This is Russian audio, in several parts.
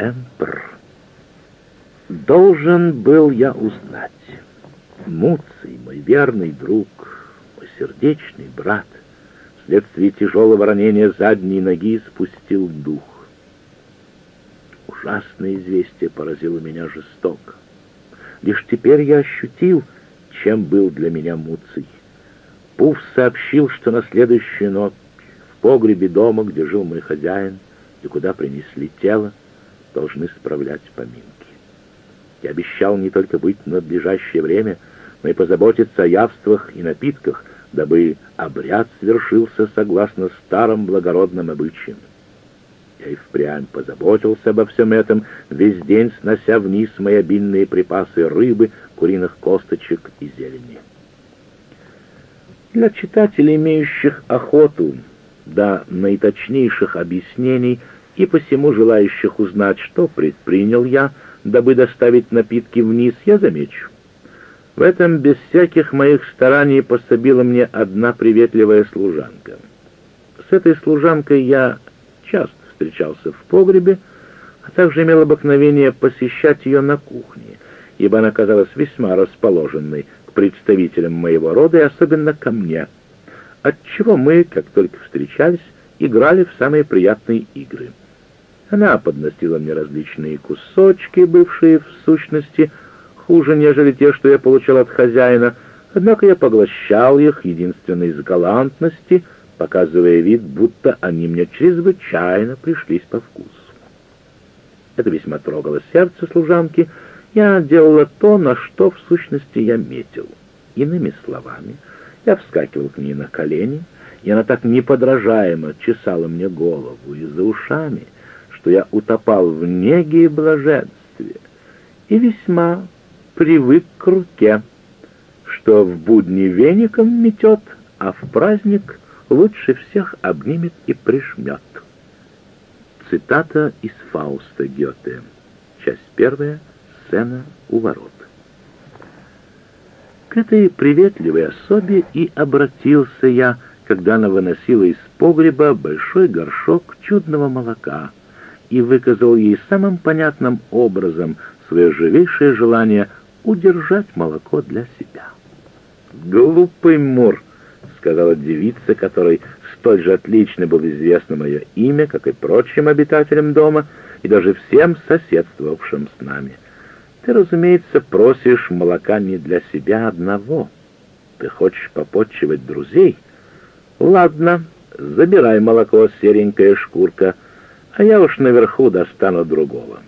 Эмпр. Должен был я узнать. Муций, мой верный друг, мой сердечный брат, вследствие тяжелого ранения задней ноги спустил дух. Ужасное известие поразило меня жестоко. Лишь теперь я ощутил, чем был для меня Муций. Пуф сообщил, что на следующую ночь в погребе дома, где жил мой хозяин, и куда принесли тело, должны справлять поминки. Я обещал не только быть в надлежащее время, но и позаботиться о явствах и напитках, дабы обряд свершился согласно старым благородным обычаям. Я и впрямь позаботился обо всем этом, весь день снося вниз мои обильные припасы рыбы, куриных косточек и зелени. Для читателей, имеющих охоту до наиточнейших объяснений и посему желающих узнать, что предпринял я, дабы доставить напитки вниз, я замечу. В этом без всяких моих стараний пособила мне одна приветливая служанка. С этой служанкой я часто встречался в погребе, а также имел обыкновение посещать ее на кухне, ибо она казалась весьма расположенной к представителям моего рода и особенно ко мне, отчего мы, как только встречались, играли в самые приятные игры. Она подносила мне различные кусочки, бывшие в сущности хуже, нежели те, что я получал от хозяина, однако я поглощал их единственно из галантности, показывая вид, будто они мне чрезвычайно пришлись по вкусу. Это весьма трогало сердце служанки. Я делала то, на что в сущности я метил. Иными словами, я вскакивал к ней на колени, и она так неподражаемо чесала мне голову и за ушами — что я утопал в неге и блаженстве и весьма привык к руке, что в будни веником метет, а в праздник лучше всех обнимет и прижмет. Цитата из Фауста Гёте. Часть первая. Сцена у ворот. К этой приветливой особе и обратился я, когда она выносила из погреба большой горшок чудного молока — и выказал ей самым понятным образом свое живейшее желание удержать молоко для себя. «Глупый Мур!» — сказала девица, которой столь же отлично было известно мое имя, как и прочим обитателям дома, и даже всем соседствовавшим с нами. «Ты, разумеется, просишь молока не для себя одного. Ты хочешь попотчевать друзей? Ладно, забирай молоко, серенькая шкурка» а я уж наверху достану другого».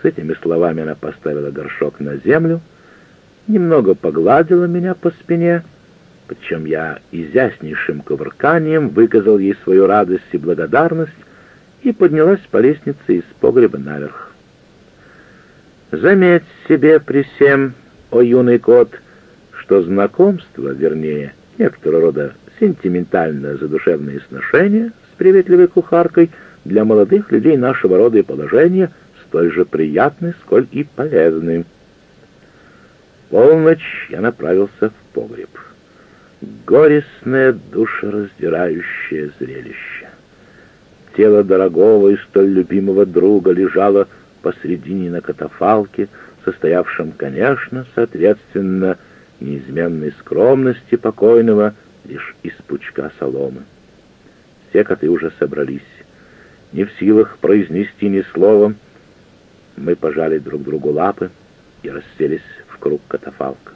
С этими словами она поставила горшок на землю, немного погладила меня по спине, причем я изящнейшим кувырканием выказал ей свою радость и благодарность и поднялась по лестнице из погреба наверх. Заметь себе при всем, о юный кот, что знакомство, вернее, некоторого рода сентиментальное задушевное сношение с приветливой кухаркой — для молодых людей нашего рода и положения столь же приятны, сколь и полезны. Полночь я направился в погреб. Горестное, душераздирающее зрелище. Тело дорогого и столь любимого друга лежало посредине на катафалке, состоявшем, конечно, соответственно, неизменной скромности покойного лишь из пучка соломы. Все коты уже собрались не в силах произнести ни слова, мы пожали друг другу лапы и расселись в круг катафалка.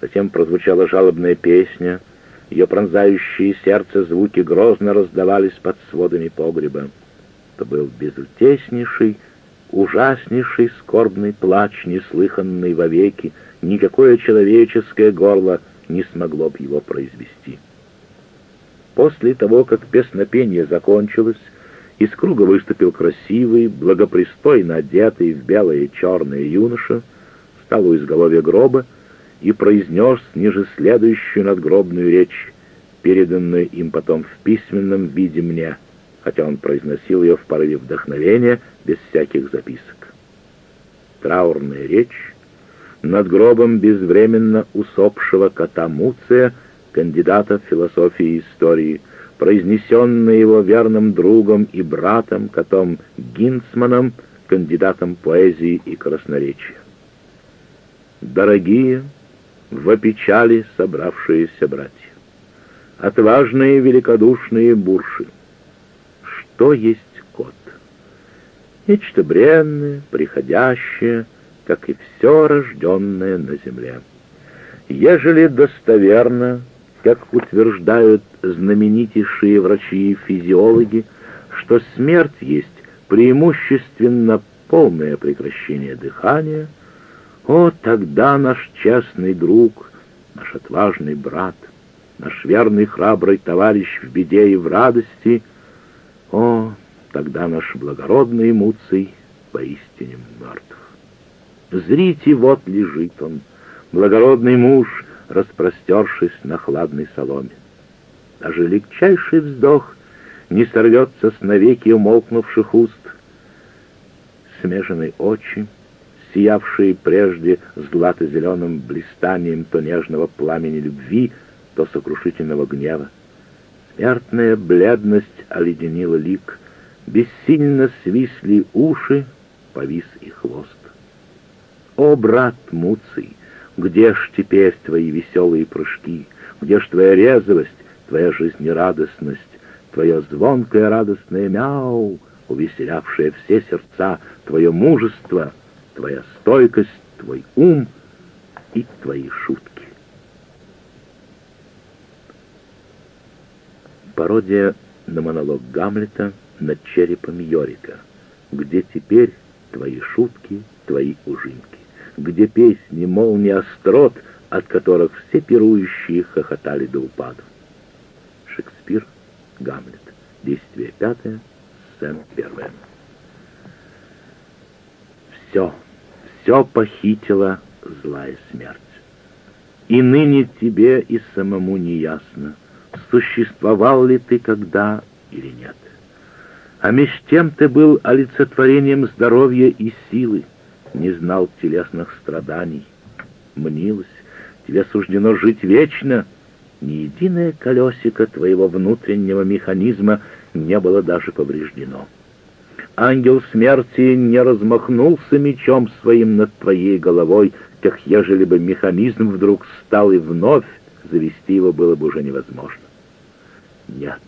Затем прозвучала жалобная песня, ее пронзающие сердце звуки грозно раздавались под сводами погреба. Это был безутеснейший, ужаснейший скорбный плач, неслыханный вовеки, никакое человеческое горло не смогло бы его произвести. После того, как песнопение закончилось, из круга выступил красивый, благопристойно одетый в белое и черное юноша, встал у изголовья гроба и произнес ниже следующую надгробную речь, переданную им потом в письменном виде мне, хотя он произносил ее в порыве вдохновения без всяких записок. Траурная речь над гробом безвременно усопшего кота Муция, кандидата в философии и истории, произнесенные его верным другом и братом, котом Гинцманом, кандидатом поэзии и красноречия. Дорогие, в опечали собравшиеся братья, отважные великодушные бурши, что есть кот? Нечто бренное, приходящее, как и все рожденное на земле. Ежели достоверно, как утверждают знаменитейшие врачи и физиологи, что смерть есть преимущественно полное прекращение дыхания, о, тогда наш честный друг, наш отважный брат, наш верный храбрый товарищ в беде и в радости, о, тогда наш благородный Муций поистине мертв. Зрите, вот лежит он, благородный муж, распростершись на хладной соломе. Даже легчайший вздох не сорвется с навеки умолкнувших уст. Смеженные очи, сиявшие прежде злато-зеленым блистанием то нежного пламени любви, то сокрушительного гнева. Смертная бледность оледенила лик, бессильно свисли уши, повис и хвост. О, брат Муций, где ж теперь твои веселые прыжки, где ж твоя резвость, твоя жизнерадостность, твое звонкое радостное мяу, увеселявшее все сердца, твое мужество, твоя стойкость, твой ум и твои шутки. Пародия на монолог Гамлета над черепом Йорика, где теперь твои шутки, твои ужинки где песни, молнии острот, от которых все пирующие хохотали до упаду. Шекспир, Гамлет. Действие пятое, сцена первая. Все, все похитила злая смерть. И ныне тебе и самому не ясно, существовал ли ты когда или нет. А меж тем ты был олицетворением здоровья и силы, не знал телесных страданий. Мнилось, тебе суждено жить вечно. Ни единое колесико твоего внутреннего механизма не было даже повреждено. Ангел смерти не размахнулся мечом своим над твоей головой, как ежели бы механизм вдруг стал и вновь завести его было бы уже невозможно. Нет,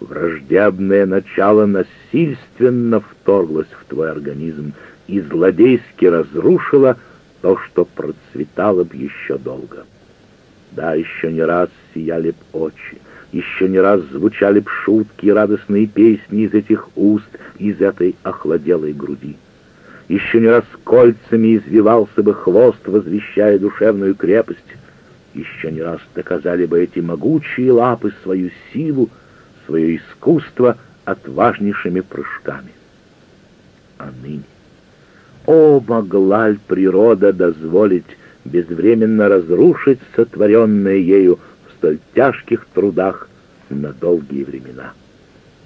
враждебное начало насильственно вторглось в твой организм, и злодейски разрушила то, что процветало б еще долго. Да, еще не раз сияли б очи, еще не раз звучали б шутки и радостные песни из этих уст, из этой охладелой груди. Еще не раз кольцами извивался бы хвост, возвещая душевную крепость. Еще не раз доказали бы эти могучие лапы свою силу, свое искусство отважнейшими прыжками. А ныне о, могла ли природа дозволить безвременно разрушить сотворенное ею в столь тяжких трудах на долгие времена?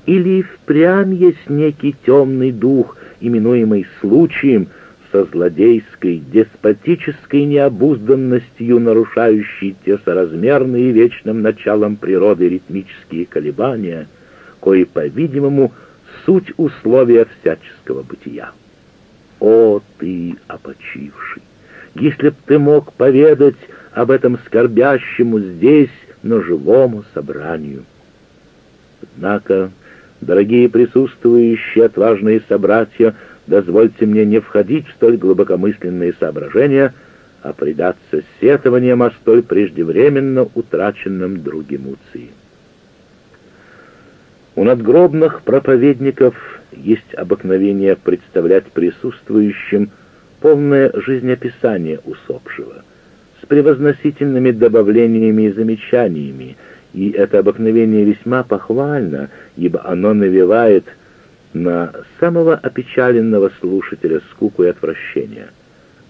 Или впрямь есть некий темный дух, именуемый случаем, со злодейской, деспотической необузданностью, нарушающий те соразмерные вечным началом природы ритмические колебания, кои, по-видимому, суть условия всяческого бытия. О, ты, опочивший! Если б ты мог поведать об этом скорбящему здесь, но живому собранию. Однако, дорогие присутствующие, отважные собратья, дозвольте мне не входить в столь глубокомысленные соображения, а предаться сетованиям о столь преждевременно утраченном друге Муции. У надгробных проповедников есть обыкновение представлять присутствующим полное жизнеописание усопшего с превозносительными добавлениями и замечаниями, и это обыкновение весьма похвально, ибо оно навевает на самого опечаленного слушателя скуку и отвращение.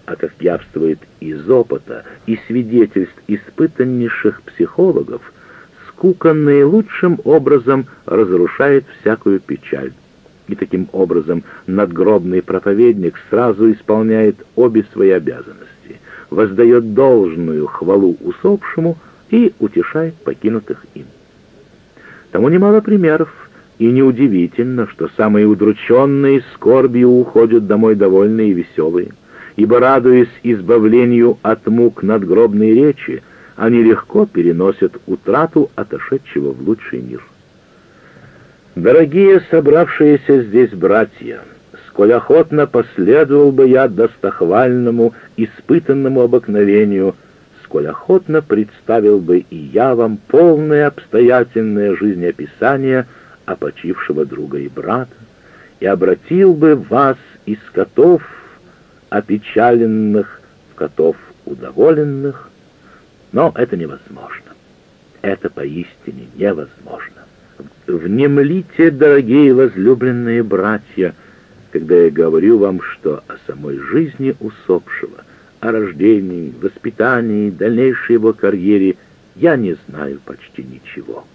А как явствует из опыта и свидетельств испытаннейших психологов, скука наилучшим образом разрушает всякую печаль. И таким образом надгробный проповедник сразу исполняет обе свои обязанности, воздает должную хвалу усопшему и утешает покинутых им. Тому немало примеров, и неудивительно, что самые удрученные скорбью уходят домой довольные и веселые, ибо, радуясь избавлению от мук надгробной речи, они легко переносят утрату отошедшего в лучший мир. Дорогие собравшиеся здесь братья, сколь охотно последовал бы я достохвальному, испытанному обыкновению, сколь охотно представил бы и я вам полное обстоятельное жизнеописание опочившего друга и брата, и обратил бы вас из котов опечаленных в котов удоволенных, но это невозможно. Это поистине невозможно. Внемлите, дорогие возлюбленные братья, когда я говорю вам, что о самой жизни усопшего, о рождении, воспитании, дальнейшей его карьере я не знаю почти ничего.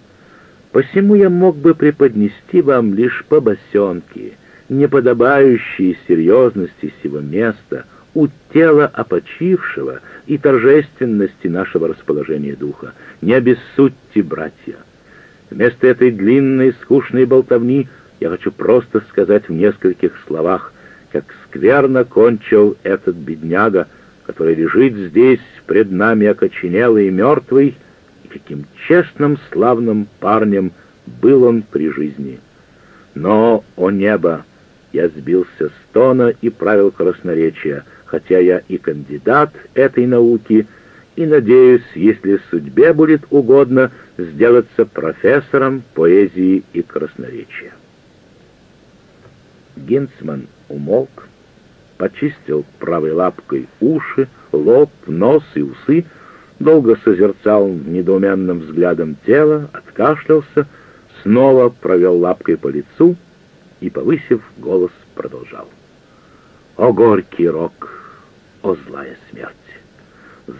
Посему я мог бы преподнести вам лишь побосенки, неподобающие серьезности сего места, у тела опочившего и торжественности нашего расположения духа. Не обессудьте, братья. Вместо этой длинной, скучной болтовни я хочу просто сказать в нескольких словах, как скверно кончил этот бедняга, который лежит здесь пред нами окоченелый и мертвый, и каким честным, славным парнем был он при жизни. Но, о небо, я сбился с тона и правил красноречия, хотя я и кандидат этой науки, и надеюсь, если судьбе будет угодно, сделаться профессором поэзии и красноречия. Гинцман умолк, почистил правой лапкой уши, лоб, нос и усы, долго созерцал недоуменным взглядом тело, откашлялся, снова провел лапкой по лицу и, повысив голос, продолжал. «О, горький рок! О, злая смерть!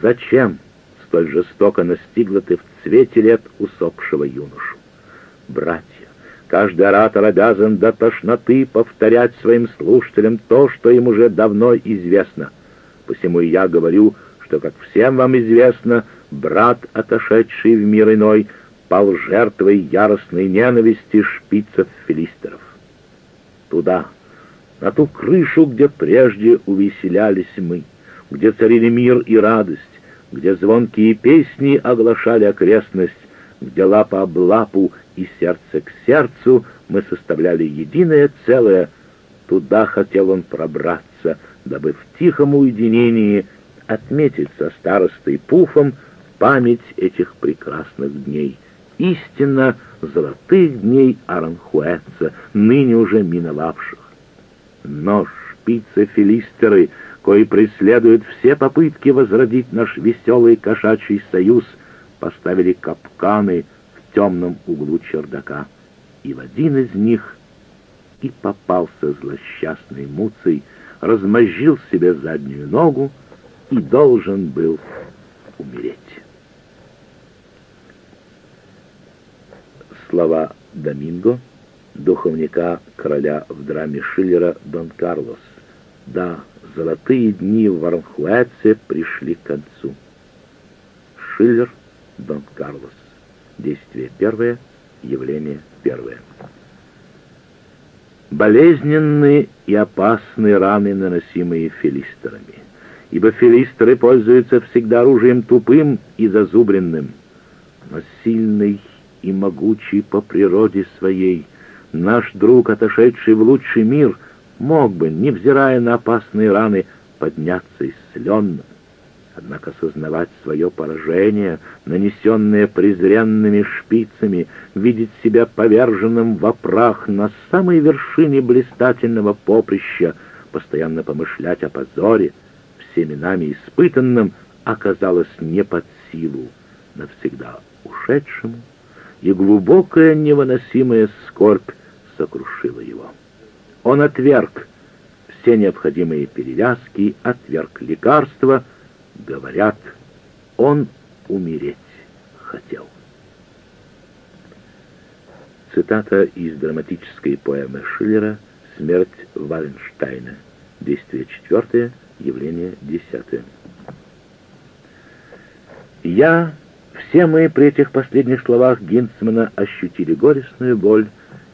Зачем столь жестоко настигла ты в цвете лет усопшего юношу? Братья, каждый оратор обязан до тошноты повторять своим слушателям то, что им уже давно известно. Посему и я говорю, что, как всем вам известно, брат, отошедший в мир иной, пал жертвой яростной ненависти шпицев-филистеров. Туда, на ту крышу, где прежде увеселялись мы, где царили мир и радость, где звонкие песни оглашали окрестность, где лапа об лапу и сердце к сердцу мы составляли единое целое, туда хотел он пробраться, дабы в тихом уединении отметить со старостой Пуфом память этих прекрасных дней, истинно золотых дней Аранхуэца, ныне уже миновавших. Но шпицы-филистеры — кои преследуют все попытки возродить наш веселый кошачий союз, поставили капканы в темном углу чердака, и в один из них и попался злосчастный Муций, размозжил себе заднюю ногу и должен был умереть. Слова Доминго, духовника короля в драме Шиллера «Дон Карлос». Да, золотые дни в Аранхуэце пришли к концу. Шиллер, Дон Карлос. Действие первое, явление первое. Болезненные и опасные раны, наносимые филистерами, ибо филистеры пользуются всегда оружием тупым и зазубренным, но сильный и могучий по природе своей, наш друг, отошедший в лучший мир — мог бы, невзирая на опасные раны, подняться исцеленным. Однако сознавать свое поражение, нанесенное презренными шпицами, видеть себя поверженным в прах на самой вершине блистательного поприща, постоянно помышлять о позоре, всеми нами испытанном, оказалось не под силу навсегда ушедшему, и глубокая невыносимая скорбь сокрушила его. Он отверг все необходимые перевязки, отверг лекарства. Говорят, он умереть хотел. Цитата из драматической поэмы Шиллера «Смерть Валенштейна». Действие четвертое, явление десятое. Я Все мы при этих последних словах Гинцмана ощутили горестную боль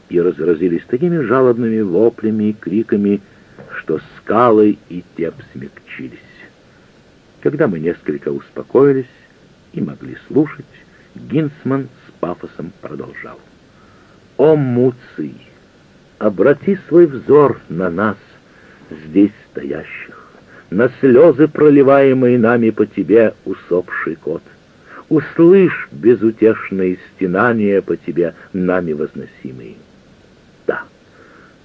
и разразились такими жалобными воплями и криками, что скалы и теп смягчились. Когда мы несколько успокоились и могли слушать, Гинцман с пафосом продолжал. «О, Муций, обрати свой взор на нас, здесь стоящих, на слезы, проливаемые нами по тебе, усопший кот. Услышь безутешные стенания по тебе, нами возносимые.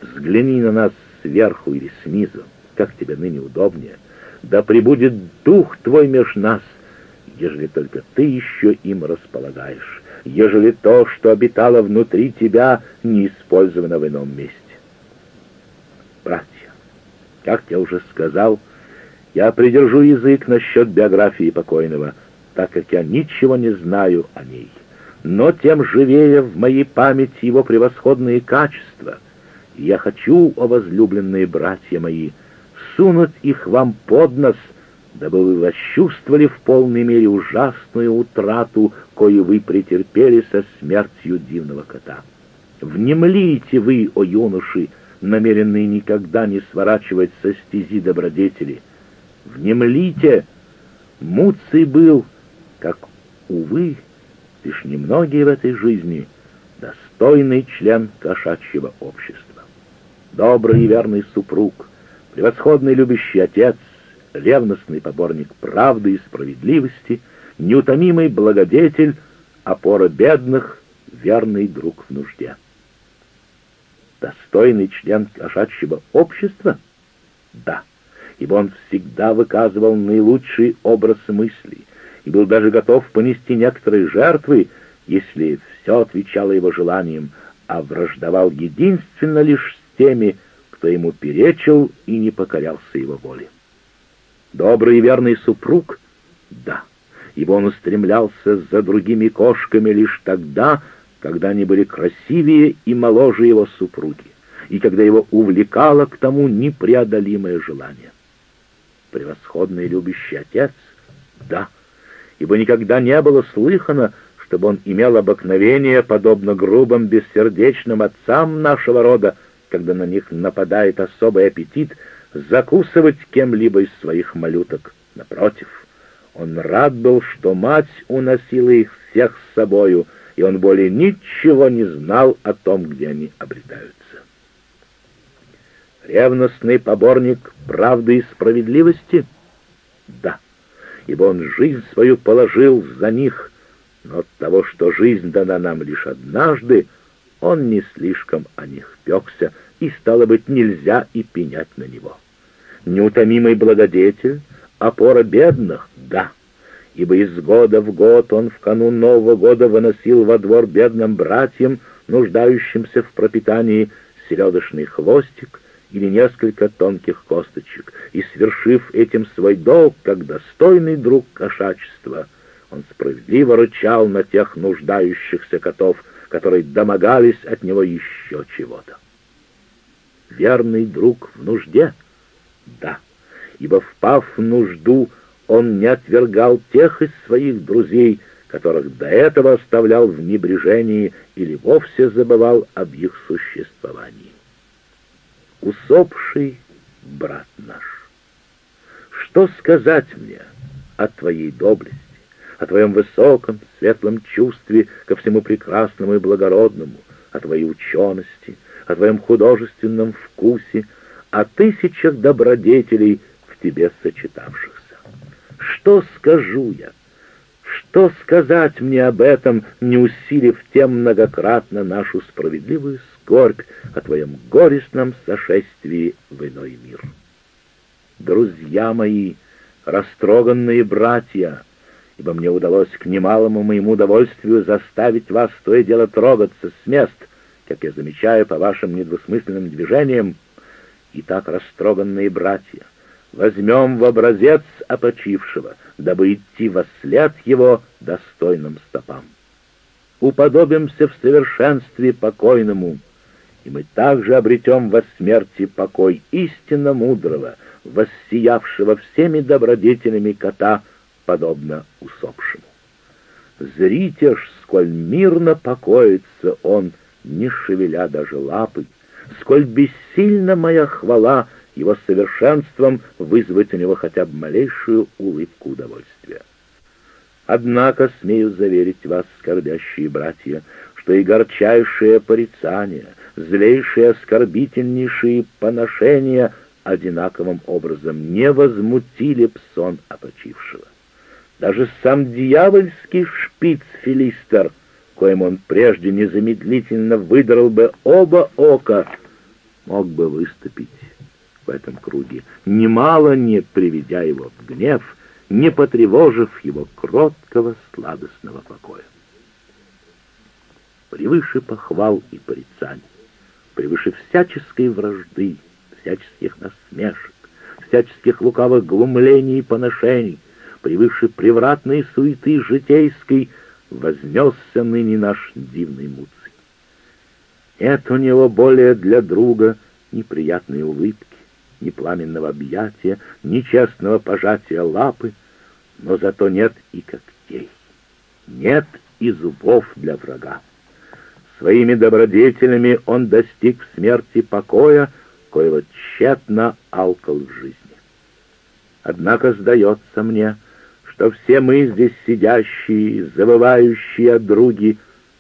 Взгляни на нас сверху или снизу, как тебе ныне удобнее, да пребудет дух твой меж нас, ежели только ты еще им располагаешь, ежели то, что обитало внутри тебя, не использовано в ином месте. Братья, как я уже сказал, я придержу язык насчет биографии покойного, так как я ничего не знаю о ней. Но тем живее в моей памяти его превосходные качества. Я хочу, о возлюбленные братья мои, сунуть их вам под нос, дабы вы восчувствовали в полной мере ужасную утрату, кою вы претерпели со смертью дивного кота. Внемлите вы, о юноши, намеренные никогда не сворачивать со стези добродетели. Внемлите! Муций был, как, увы, лишь немногие в этой жизни, достойный член кошачьего общества. Добрый и верный супруг, превосходный любящий отец, ревностный поборник правды и справедливости, неутомимый благодетель, опора бедных, верный друг в нужде достойный член кошачьего общества? Да, ибо он всегда выказывал наилучший образ мыслей и был даже готов понести некоторые жертвы, если все отвечало его желаниям, а враждовал единственно лишь теми, кто ему перечил и не покорялся его воле. Добрый и верный супруг? Да, ибо он устремлялся за другими кошками лишь тогда, когда они были красивее и моложе его супруги, и когда его увлекало к тому непреодолимое желание. Превосходный любящий отец? Да, ибо никогда не было слыхано, чтобы он имел обыкновение, подобно грубым, бессердечным отцам нашего рода, когда на них нападает особый аппетит, закусывать кем-либо из своих малюток. Напротив, он рад был, что мать уносила их всех с собою — и он более ничего не знал о том, где они обретаются. Ревностный поборник правды и справедливости? Да, ибо он жизнь свою положил за них, но от того, что жизнь дана нам лишь однажды, он не слишком о них пекся, и, стало быть, нельзя и пенять на него. Неутомимый благодетель, опора бедных — да, — ибо из года в год он в канун Нового года выносил во двор бедным братьям, нуждающимся в пропитании, селедочный хвостик или несколько тонких косточек, и, свершив этим свой долг, как достойный друг кошачества, он справедливо рычал на тех нуждающихся котов, которые домогались от него еще чего-то. Верный друг в нужде? Да, ибо, впав в нужду, он не отвергал тех из своих друзей, которых до этого оставлял в небрежении или вовсе забывал об их существовании. Усопший брат наш, что сказать мне о твоей доблести, о твоем высоком, светлом чувстве ко всему прекрасному и благородному, о твоей учености, о твоем художественном вкусе, о тысячах добродетелей в тебе сочетавшихся? Что скажу я? Что сказать мне об этом, не усилив тем многократно нашу справедливую скорбь о твоем горестном сошествии в иной мир? Друзья мои, растроганные братья, ибо мне удалось к немалому моему удовольствию заставить вас то и дело трогаться с мест, как я замечаю по вашим недвусмысленным движениям, и так растроганные братья, возьмем в образец опочившего, дабы идти во след его достойным стопам. Уподобимся в совершенстве покойному, и мы также обретем во смерти покой истинно мудрого, воссиявшего всеми добродетелями кота, подобно усопшему. Зрите ж, сколь мирно покоится он, не шевеля даже лапы, сколь бессильна моя хвала его совершенством вызвать у него хотя бы малейшую улыбку удовольствия. Однако, смею заверить вас, скорбящие братья, что и горчайшие порицания, злейшие оскорбительнейшие поношения одинаковым образом не возмутили псон опочившего. Даже сам дьявольский шпиц-филистер, коим он прежде незамедлительно выдрал бы оба ока, мог бы выступить в этом круге, немало не приведя его в гнев, не потревожив его кроткого сладостного покоя. Превыше похвал и порицаний, превыше всяческой вражды, всяческих насмешек, всяческих лукавых глумлений и поношений, превыше превратной суеты житейской, вознесся ныне наш дивный Муций. Нет у него более для друга неприятной улыбки, ни пламенного объятия, ни честного пожатия лапы, но зато нет и когтей, нет и зубов для врага. Своими добродетелями он достиг в смерти покоя, коего тщетно алкал в жизни. Однако сдается мне, что все мы здесь сидящие, завывающие от други,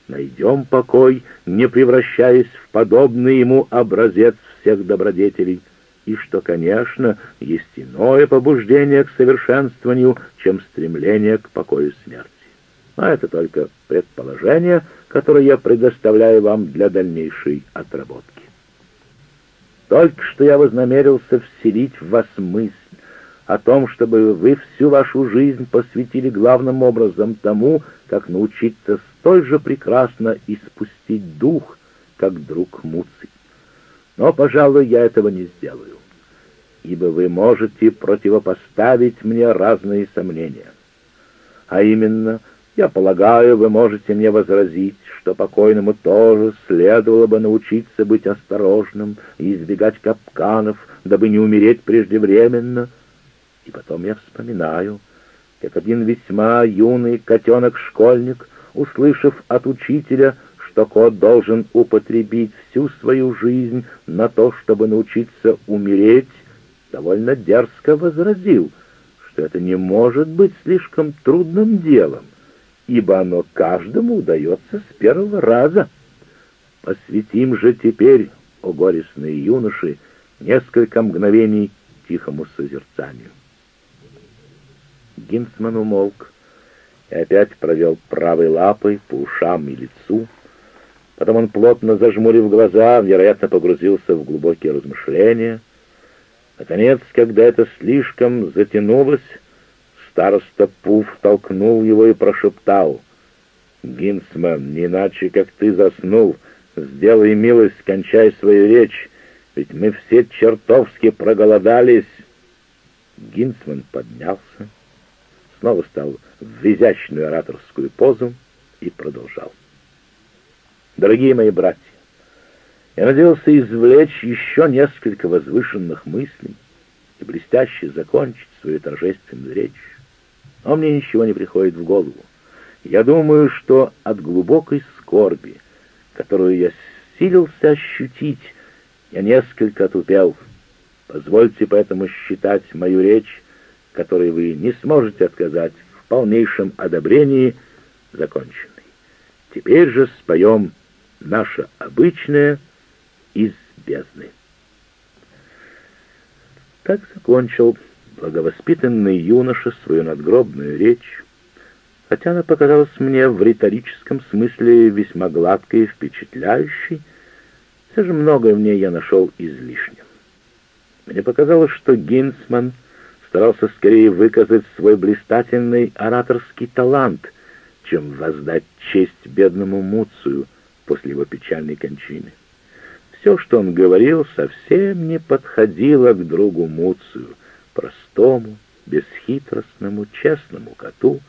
найдем покой, не превращаясь в подобный ему образец всех добродетелей — и что, конечно, есть иное побуждение к совершенствованию, чем стремление к покою смерти. А это только предположение, которое я предоставляю вам для дальнейшей отработки. Только что я вознамерился вселить в вас мысль о том, чтобы вы всю вашу жизнь посвятили главным образом тому, как научиться столь же прекрасно испустить дух, как друг Муций. Но, пожалуй, я этого не сделаю, ибо вы можете противопоставить мне разные сомнения. А именно, я полагаю, вы можете мне возразить, что покойному тоже следовало бы научиться быть осторожным и избегать капканов, дабы не умереть преждевременно. И потом я вспоминаю, как один весьма юный котенок-школьник, услышав от учителя, что кот должен употребить всю свою жизнь на то, чтобы научиться умереть, довольно дерзко возразил, что это не может быть слишком трудным делом, ибо оно каждому удается с первого раза. Посвятим же теперь, о горестные юноши, несколько мгновений тихому созерцанию. Гинцман умолк и опять провел правой лапой по ушам и лицу, Потом он, плотно зажмурив глаза, вероятно, погрузился в глубокие размышления. Наконец, когда это слишком затянулось, староста Пуф толкнул его и прошептал. «Гинсман, не иначе, как ты заснул, сделай милость, кончай свою речь, ведь мы все чертовски проголодались». Гинсман поднялся, снова стал в изящную ораторскую позу и продолжал. Дорогие мои братья, я надеялся извлечь еще несколько возвышенных мыслей и блестяще закончить свою торжественную речь. Но мне ничего не приходит в голову. Я думаю, что от глубокой скорби, которую я силился ощутить, я несколько отупел. Позвольте поэтому считать мою речь, которой вы не сможете отказать в полнейшем одобрении, законченной. Теперь же споем наша обычная из бездны. Так закончил благовоспитанный юноша свою надгробную речь, хотя она показалась мне в риторическом смысле весьма гладкой и впечатляющей, все же многое в ней я нашел излишним. Мне показалось, что Гинсман старался скорее выказать свой блистательный ораторский талант, чем воздать честь бедному Муцию, после его печальной кончины. Все, что он говорил, совсем не подходило к другу Муцию, простому, бесхитростному, честному коту,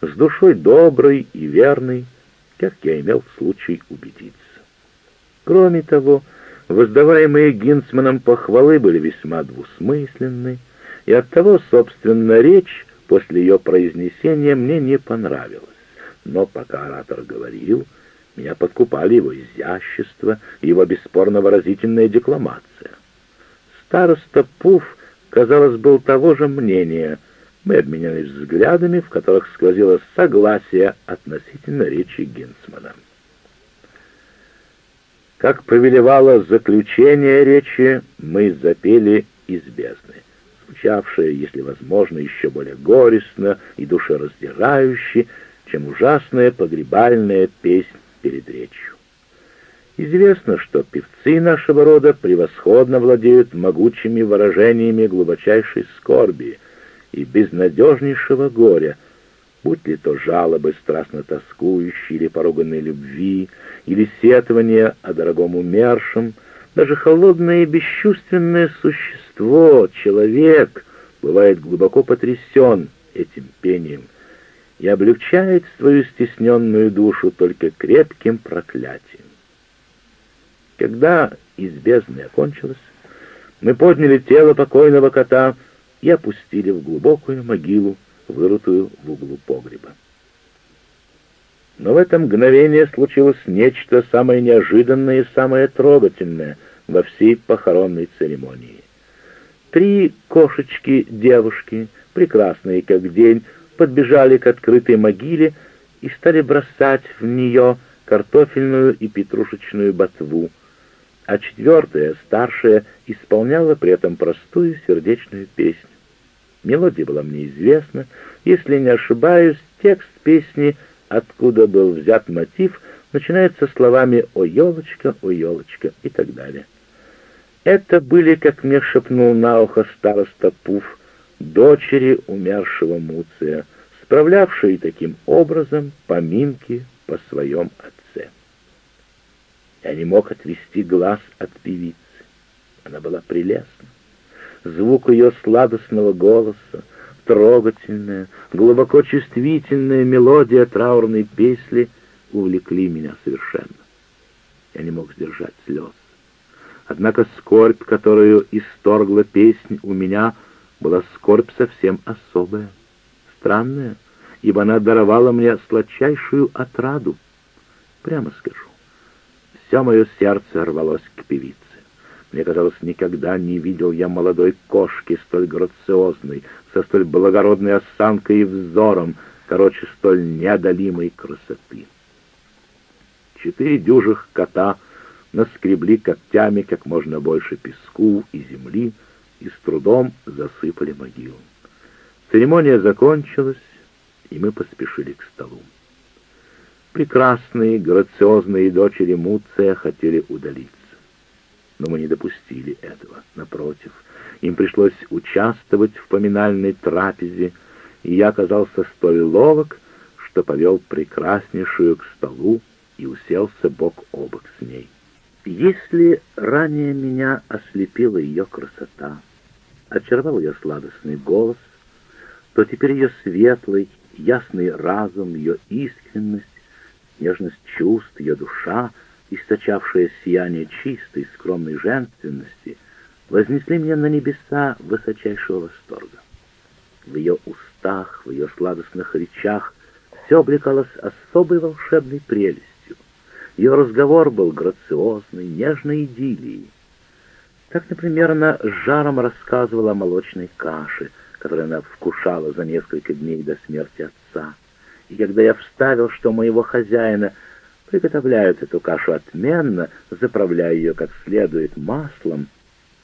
с душой доброй и верной, как я имел случай убедиться. Кроме того, воздаваемые Гинцманом похвалы были весьма двусмысленны, и оттого, собственно, речь после ее произнесения мне не понравилась Но пока оратор говорил, меня подкупали его изящество и его бесспорно выразительная декламация. Староста Пуф, казалось, был того же мнения. Мы обменялись взглядами, в которых сквозило согласие относительно речи Гинцмана. Как повелевало заключение речи, мы запели из бездны, звучавшее, если возможно, еще более горестно и душераздирающе, чем ужасная погребальная песнь перед речью. Известно, что певцы нашего рода превосходно владеют могучими выражениями глубочайшей скорби и безнадежнейшего горя, будь ли то жалобы страстно тоскующие или поруганной любви, или сетования о дорогом умершем, даже холодное и бесчувственное существо, человек, бывает глубоко потрясен этим пением и облегчает свою стесненную душу только крепким проклятием. Когда из бездны окончилось, мы подняли тело покойного кота и опустили в глубокую могилу, вырытую в углу погреба. Но в это мгновение случилось нечто самое неожиданное и самое трогательное во всей похоронной церемонии. Три кошечки-девушки, прекрасные как день, подбежали к открытой могиле и стали бросать в нее картофельную и петрушечную ботву, а четвертая, старшая, исполняла при этом простую сердечную песню. Мелодия была мне известна, если не ошибаюсь, текст песни «Откуда был взят мотив» начинается словами «О, елочка, о, елочка» и так далее. Это были, как мне шепнул на ухо староста Пуф, дочери умершего Муция, справлявшие таким образом поминки по своем отце. Я не мог отвести глаз от певицы. Она была прелестна. Звук ее сладостного голоса, трогательная, глубоко чувствительная мелодия траурной песни увлекли меня совершенно. Я не мог сдержать слез. Однако скорбь, которую исторгла песнь у меня, была скорбь совсем особая, странная, ибо она даровала мне сладчайшую отраду. Прямо скажу, все мое сердце рвалось к певице. Мне казалось, никогда не видел я молодой кошки столь грациозной, со столь благородной осанкой и взором, короче, столь неодолимой красоты. Четыре дюжих кота наскребли когтями как можно больше песку и земли и с трудом засыпали могилу. Церемония закончилась, и мы поспешили к столу. Прекрасные, грациозные дочери Муция хотели удалиться. Но мы не допустили этого. Напротив, им пришлось участвовать в поминальной трапезе, и я оказался столь ловок, что повел прекраснейшую к столу и уселся бок о бок с ней. Если ранее меня ослепила ее красота, очаровал ее сладостный голос, то теперь ее светлый, ясный разум, ее искренность, нежность чувств, ее душа, источавшая сияние чистой, скромной женственности, вознесли меня на небеса высочайшего восторга. В ее устах, в ее сладостных речах все облекалось особой волшебной прелестью. Ее разговор был грациозный, нежной идиллией. Так, например, она с жаром рассказывала о молочной каше, которую она вкушала за несколько дней до смерти отца. И когда я вставил, что моего хозяина приготовляют эту кашу отменно, заправляя ее как следует маслом,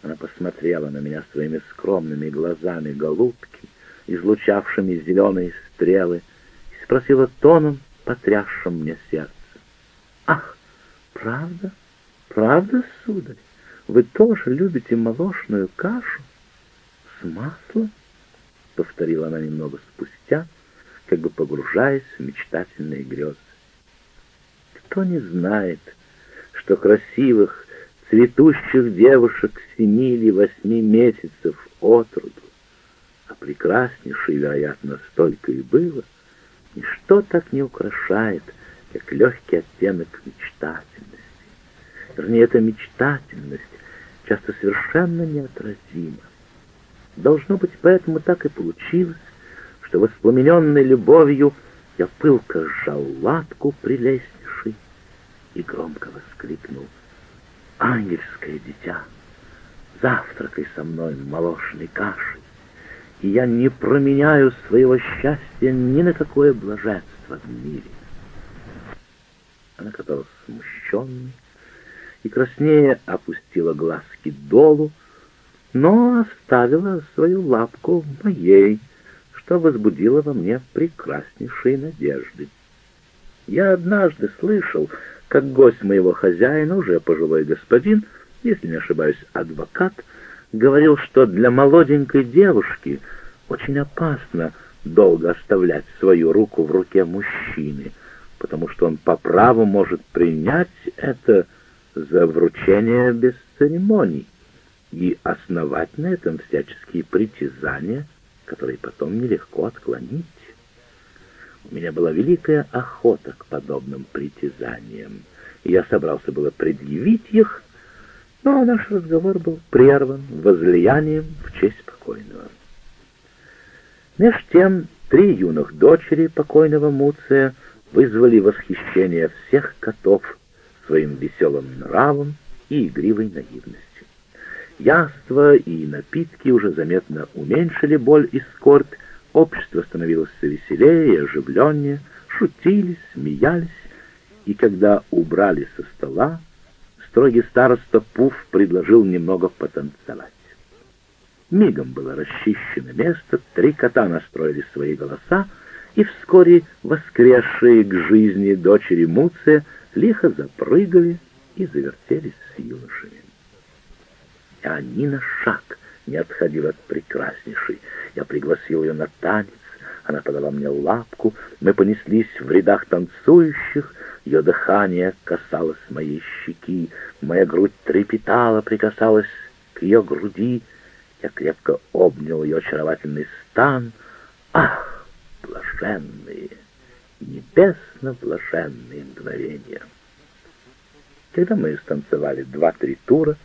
она посмотрела на меня своими скромными глазами голубки, излучавшими зеленые стрелы, и спросила тоном, потрясшим мне сердце. «Ах, правда? Правда, сударь? Вы тоже любите молочную кашу с маслом?» — повторила она немного спустя, как бы погружаясь в мечтательные грезы. Кто не знает, что красивых, цветущих девушек семи или восьми месяцев от роду, а прекраснейшей, вероятно, столько и было, ничто так не украшает, как легкий оттенок мечтательности. Вернее, эта мечтательность часто совершенно неотразима. Должно быть, поэтому так и получилось, что воспламененной любовью Я пылко сжал лапку прелестнейший и громко воскликнул. «Ангельское дитя, завтракай со мной молочной кашей, и я не променяю своего счастья ни на какое блаженство в мире». Она казалась смущенной и краснее опустила глазки долу, но оставила свою лапку моей, что возбудило во мне прекраснейшие надежды. Я однажды слышал, как гость моего хозяина, уже пожилой господин, если не ошибаюсь, адвокат, говорил, что для молоденькой девушки очень опасно долго оставлять свою руку в руке мужчины, потому что он по праву может принять это за вручение без церемоний и основать на этом всяческие притязания — которые потом нелегко отклонить. У меня была великая охота к подобным притязаниям, я собрался было предъявить их, но наш разговор был прерван возлиянием в честь покойного. Меж тем три юных дочери покойного Муция вызвали восхищение всех котов своим веселым нравом и игривой наивностью. Яства и напитки уже заметно уменьшили боль и скорбь, общество становилось веселее и оживленнее, шутили, смеялись, и когда убрали со стола, строгий староста Пуф предложил немного потанцевать. Мигом было расчищено место, три кота настроили свои голоса, и вскоре воскресшие к жизни дочери Муция лихо запрыгали и завертелись с юношами а ни на шаг не отходил от прекраснейшей. Я пригласил ее на танец, она подала мне лапку, мы понеслись в рядах танцующих, ее дыхание касалось моей щеки, моя грудь трепетала, прикасалась к ее груди, я крепко обнял ее очаровательный стан. Ах, блаженные, небесно-блаженные мгновения! Когда мы станцевали два-три тура,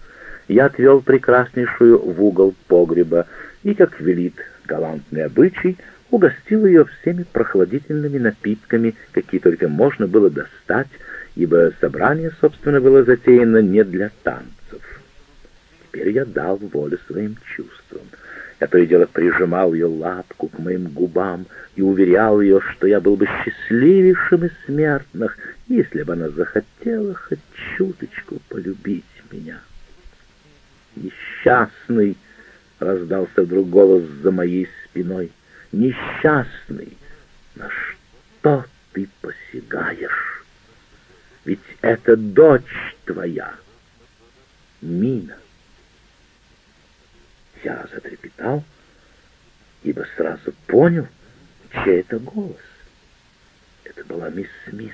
я отвел прекраснейшую в угол погреба и, как велит галантный обычай, угостил ее всеми прохладительными напитками, какие только можно было достать, ибо собрание, собственно, было затеяно не для танцев. Теперь я дал волю своим чувствам. Я то и дело прижимал ее лапку к моим губам и уверял ее, что я был бы счастливейшим из смертных, если бы она захотела хоть чуточку полюбить меня. «Несчастный!» — раздался вдруг голос за моей спиной. «Несчастный! На что ты посягаешь? Ведь это дочь твоя, Мина!» Я затрепетал, ибо сразу понял, чей это голос. Это была мисс Смис.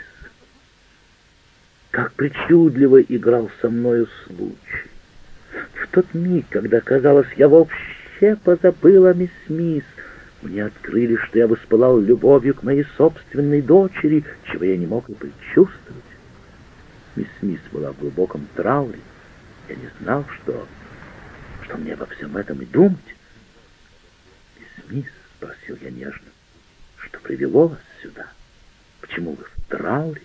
Как причудливо играл со мною случай. В тот миг, когда, казалось, я вообще позабыла мисс Смис, мне открыли, что я воспылал любовью к моей собственной дочери, чего я не мог и предчувствовать. Мисс Смис была в глубоком трауре. Я не знал, что, что мне во всем этом и думать. «Мисс Смис», — спросил я нежно, — «что привело вас сюда? Почему вы в трауре?»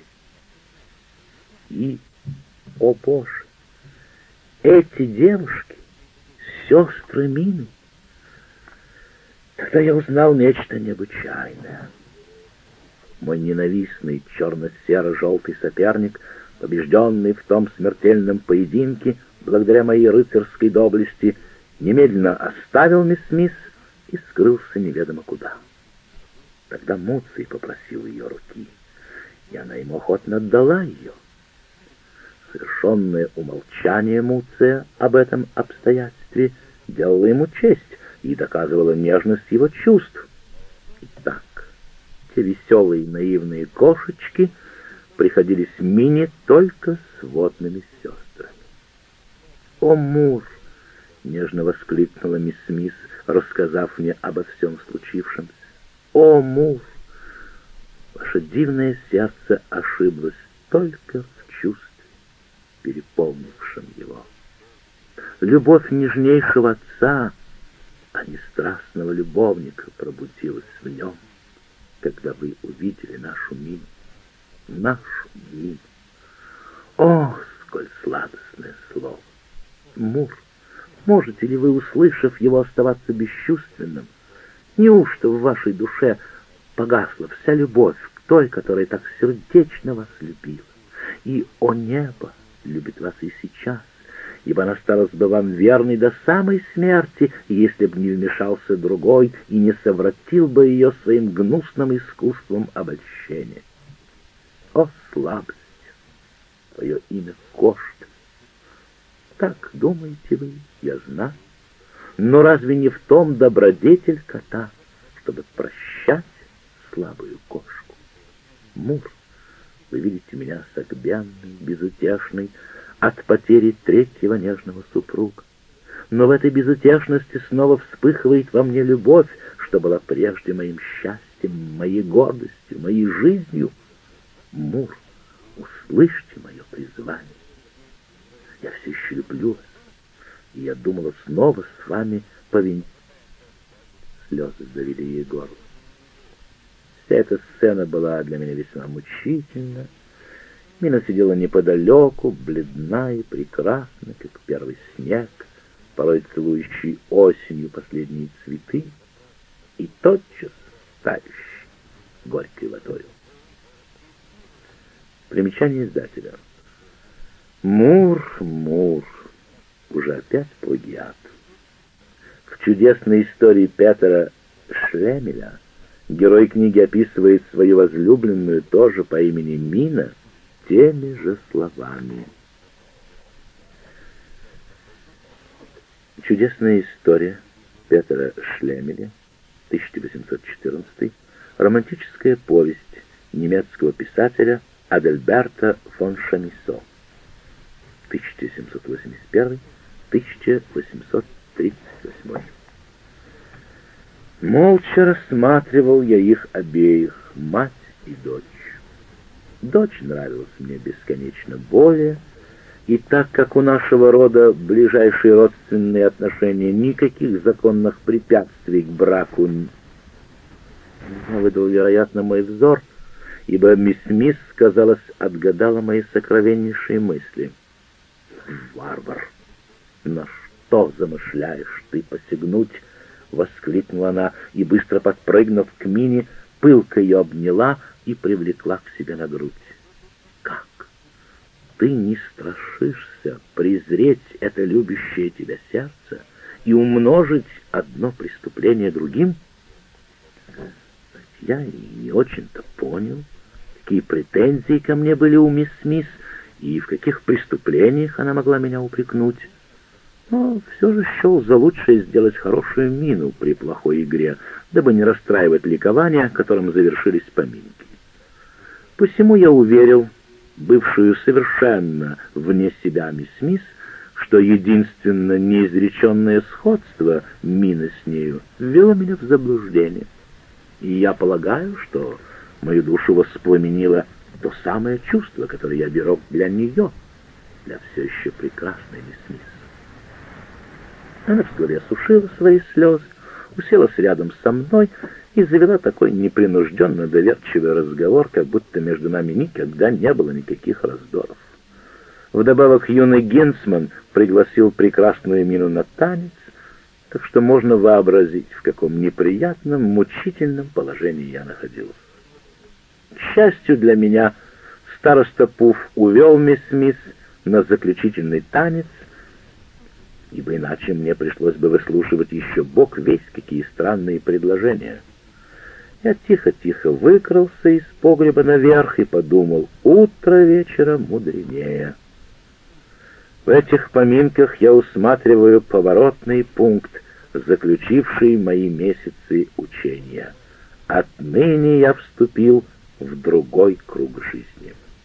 И, о Боже, эти девушки — сестры Мины. Тогда я узнал нечто необычайное. Мой ненавистный черно-серо-желтый соперник, побежденный в том смертельном поединке, благодаря моей рыцарской доблести, немедленно оставил мисс Мисс и скрылся неведомо куда. Тогда Муций попросил ее руки, и она ему охотно отдала ее совершенное умолчание Муция об этом обстоятельстве делало ему честь и доказывало нежность его чувств. Итак, те веселые наивные кошечки приходились Мине только с водными сестрами. «О, Мур!» — нежно воскликнула мисс Смис, рассказав мне обо всем случившемся. «О, Мур! Ваше дивное сердце ошиблось только в чувстве переполнившим его. Любовь нежнейшего отца, а не страстного любовника, пробудилась в нем. когда вы увидели нашу мину. Нашу мину. О, сколь сладостное слово! Мур, можете ли вы, услышав его, оставаться бесчувственным? Неужто в вашей душе погасла вся любовь к той, которая так сердечно вас любила? И, о небо, любит вас и сейчас, ибо она осталась бы вам верной до самой смерти, если б не вмешался другой и не совратил бы ее своим гнусным искусством обольщения. О, слабость! Твое имя Кошт. Так думаете вы, я знаю. Но разве не в том добродетель кота, чтобы прощать слабую кошку? Мур, вы видите меня согбенный, безутешный, от потери третьего нежного супруга. Но в этой безутешности снова вспыхивает во мне любовь, что была прежде моим счастьем, моей гордостью, моей жизнью. Мур, услышьте мое призвание. Я все еще люблю вас, и я думала снова с вами повинить. Слезы сдавили ей горло. Вся эта сцена была для меня весьма мучительна. Мина сидела неподалеку, бледная и прекрасна, как первый снег, порой целующий осенью последние цветы, и тотчас тающий горькой водою. Примечание издателя. Мур, Мур, уже опять плагиат. В чудесной истории Петера Шлемеля герой книги описывает свою возлюбленную тоже по имени Мина теми же словами. Чудесная история Петера Шлемеля, 1814, романтическая повесть немецкого писателя Адельберта фон Шамисо, 1781-1838. Молча рассматривал я их обеих, мать и дочь. Дочь нравилась мне бесконечно более, и так как у нашего рода ближайшие родственные отношения, никаких законных препятствий к браку выдал, вероятно, мой взор, ибо мисс Мисс, казалось, отгадала мои сокровеннейшие мысли. «Варвар! На что замышляешь ты посягнуть?» — воскликнула она, и, быстро подпрыгнув к Мине, пылко ее обняла и привлекла к себе на грудь. «Как? Ты не страшишься презреть это любящее тебя сердце и умножить одно преступление другим?» Я не очень-то понял, какие претензии ко мне были у мисс Смис и в каких преступлениях она могла меня упрекнуть. Но все же счел за лучшее сделать хорошую мину при плохой игре, дабы не расстраивать ликование, которым завершились поминки. Посему я уверил бывшую совершенно вне себя мисс Смис, что единственно неизреченное сходство мины с нею ввело меня в заблуждение. И я полагаю, что мою душу воспламенило то самое чувство, которое я беру для нее, для все еще прекрасной мисс Смис. Она вскоре осушила свои слезы, уселась рядом со мной и завела такой непринужденно доверчивый разговор, как будто между нами никогда не было никаких раздоров. Вдобавок юный Генсман пригласил прекрасную мину на танец, так что можно вообразить, в каком неприятном, мучительном положении я находился. К счастью для меня, староста Пуф увел мисс Мисс на заключительный танец, ибо иначе мне пришлось бы выслушивать еще бог весь какие странные предложения. Я тихо-тихо выкрался из погреба наверх и подумал, утро вечера мудренее. В этих поминках я усматриваю поворотный пункт, заключивший мои месяцы учения. Отныне я вступил в другой круг жизни.